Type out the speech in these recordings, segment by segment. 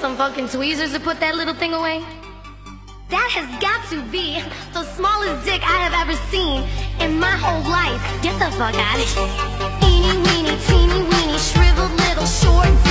some fucking tweezers to put that little thing away? That has got to be the smallest dick I have ever seen in my whole life. Get the fuck out of here. Eeny, weeny, teeny, weeny, shriveled little short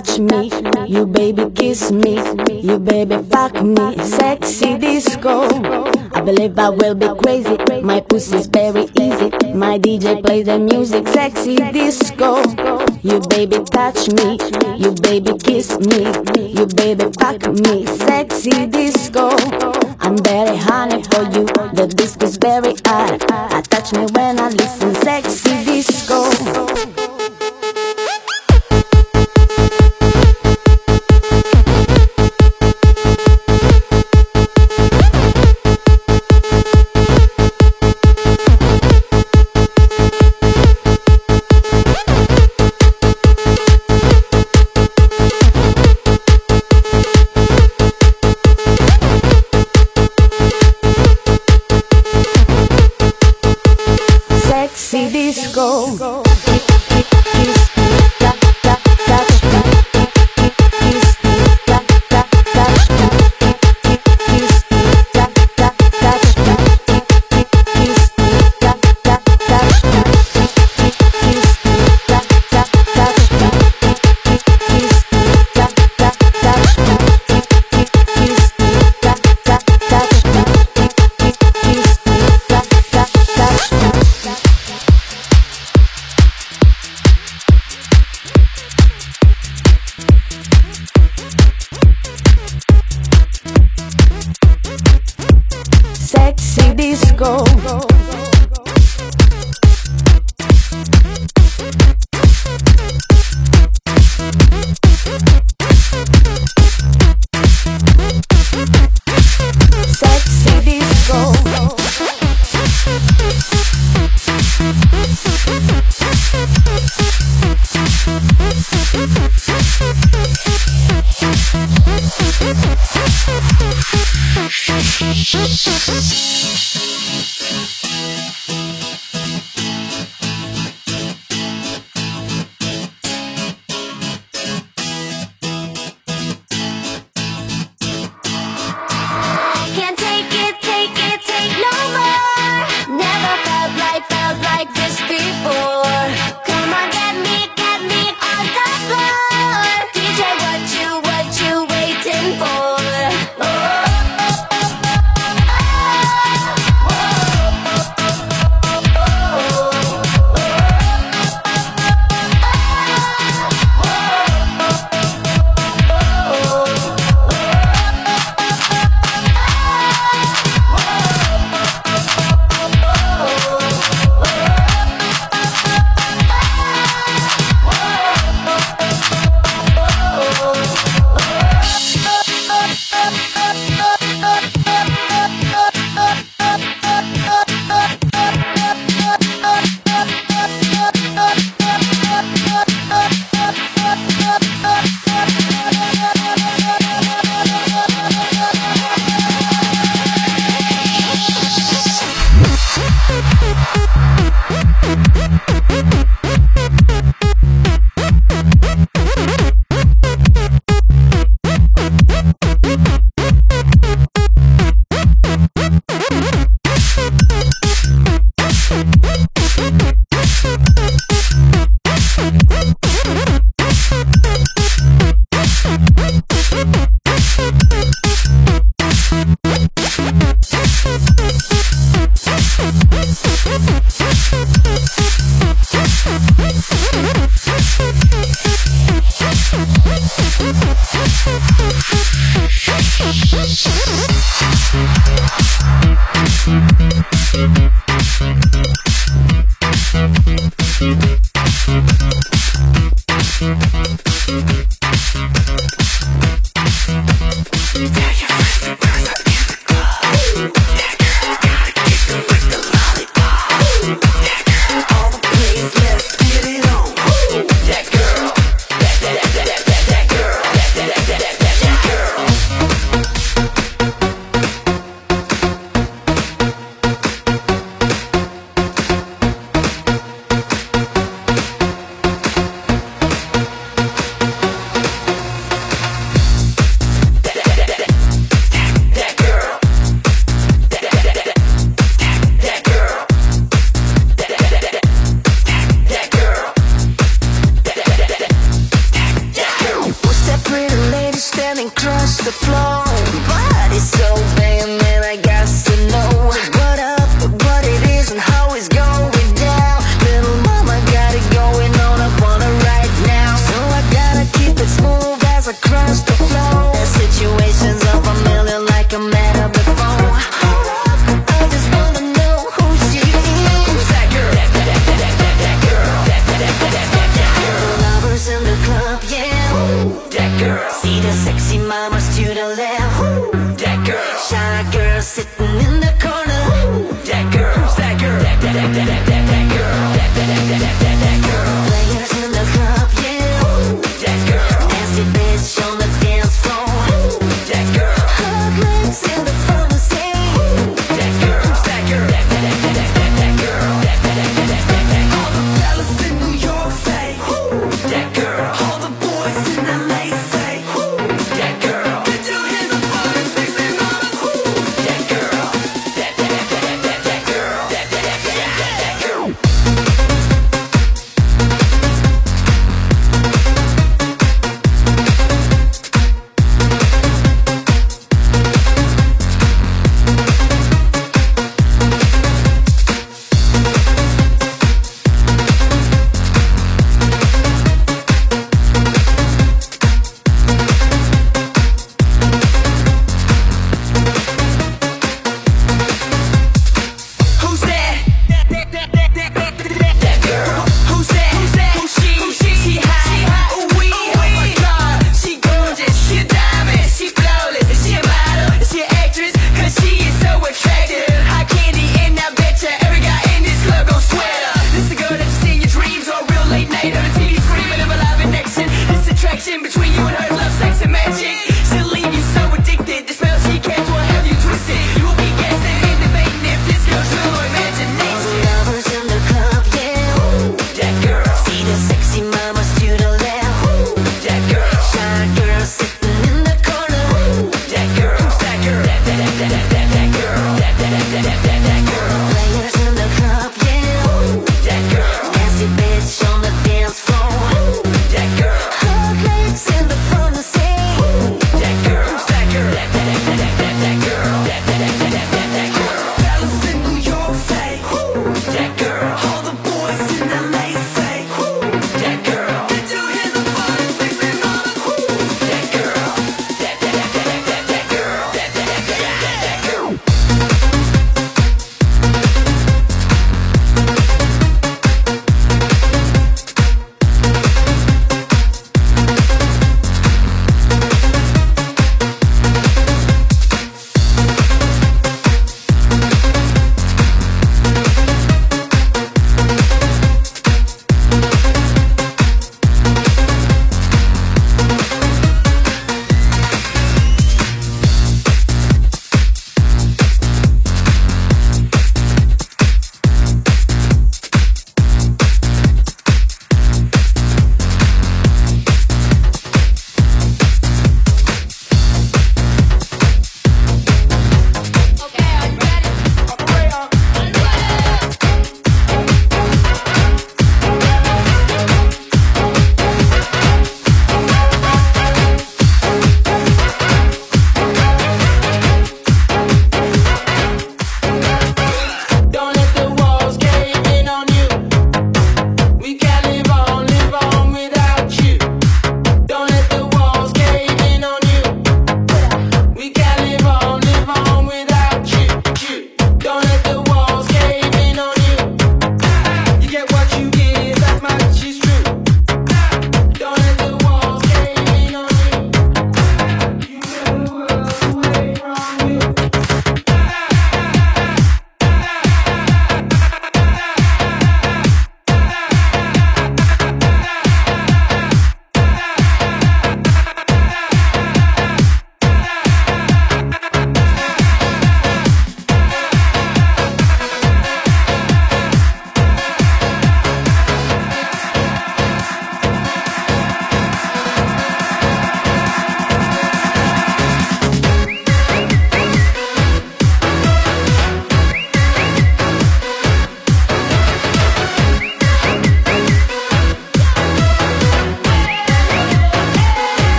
touch me, you baby kiss me, you baby fuck me, sexy disco. I believe I will be crazy, my pussy's very easy, my DJ play the music, sexy disco. You baby touch me, you baby kiss me, you baby fuck me, sexy disco. I'm very honey for you, the disco's very hot. I touch me when I listen, sexy disco. go.